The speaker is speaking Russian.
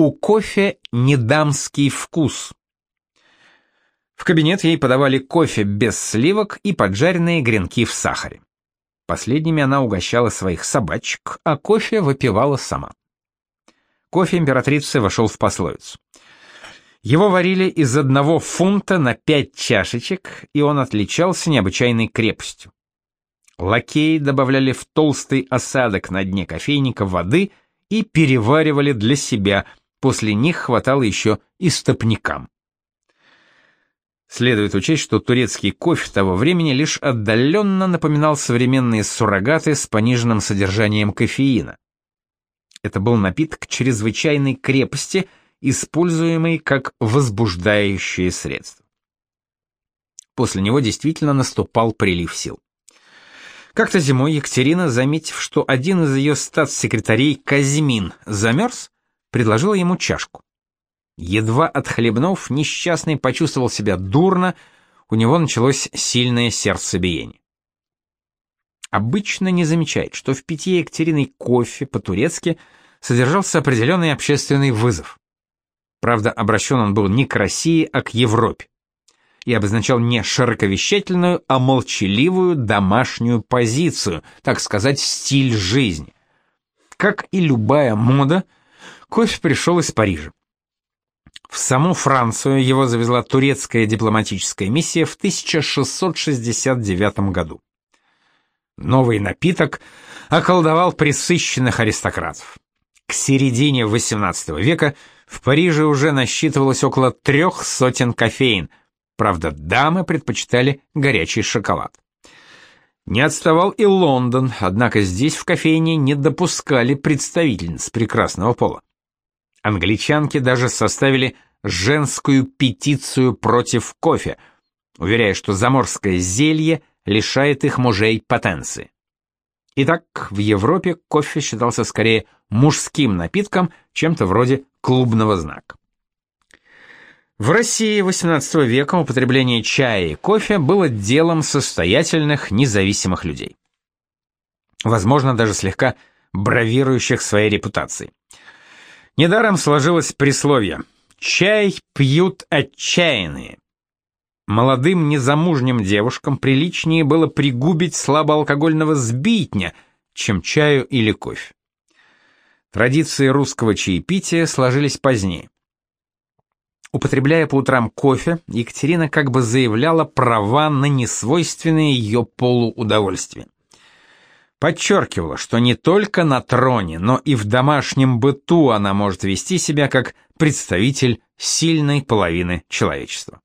У кофе недамский вкус. В кабинет ей подавали кофе без сливок и поджаренные гренки в сахаре. Последними она угощала своих собачек, а кофе выпивала сама. Кофе императрицы вошел в пословицу. Его варили из одного фунта на пять чашечек, и он отличался необычайной крепостью. Лакеи добавляли в толстый осадок на дне кофейника воды и переваривали для себя – После них хватало еще и стопникам. Следует учесть, что турецкий кофе того времени лишь отдаленно напоминал современные суррогаты с пониженным содержанием кофеина. Это был напиток чрезвычайной крепости, используемый как возбуждающее средство. После него действительно наступал прилив сил. Как-то зимой Екатерина, заметив, что один из ее статс-секретарей, Казьмин, замерз, предложила ему чашку. Едва отхлебнув, несчастный почувствовал себя дурно, у него началось сильное сердцебиение. Обычно не замечает, что в питье Екатериной кофе по-турецки содержался определенный общественный вызов. Правда, обращен он был не к России, а к Европе. И обозначал не широковещательную, а молчаливую домашнюю позицию, так сказать, стиль жизни. Как и любая мода – Кофе пришел из Парижа. В саму Францию его завезла турецкая дипломатическая миссия в 1669 году. Новый напиток околдовал присыщенных аристократов. К середине XVIII века в Париже уже насчитывалось около трех сотен кофеин, правда, дамы предпочитали горячий шоколад. Не отставал и Лондон, однако здесь в кофейне не допускали представительниц прекрасного пола. Англичанки даже составили женскую петицию против кофе, уверяя, что заморское зелье лишает их мужей потенции. Итак, в Европе кофе считался скорее мужским напитком, чем-то вроде клубного знака. В России XVIII века употребление чая и кофе было делом состоятельных, независимых людей. Возможно, даже слегка бравирующих своей репутацией. Недаром сложилось присловие «Чай пьют отчаянные». Молодым незамужним девушкам приличнее было пригубить слабоалкогольного сбитня, чем чаю или кофе. Традиции русского чаепития сложились позднее. Употребляя по утрам кофе, Екатерина как бы заявляла права на несвойственные ее полу удовольствия подчеркивала, что не только на троне, но и в домашнем быту она может вести себя как представитель сильной половины человечества.